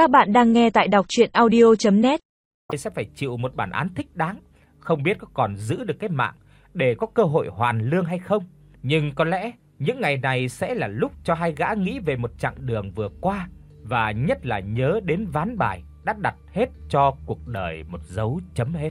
Các bạn đang nghe tại đọc audio net sẽ phải chịu một bản án thích đáng, không biết có còn giữ được cái mạng để có cơ hội hoàn lương hay không. Nhưng có lẽ những ngày này sẽ là lúc cho hai gã nghĩ về một chặng đường vừa qua và nhất là nhớ đến ván bài đã đặt hết cho cuộc đời một dấu chấm hết.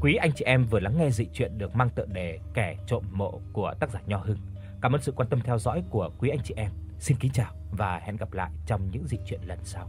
Quý anh chị em vừa lắng nghe dị truyện được mang tựa đề Kẻ trộm mộ của tác giả Nho Hưng. Cảm ơn sự quan tâm theo dõi của quý anh chị em. Xin kính chào và hẹn gặp lại trong những dị truyện lần sau.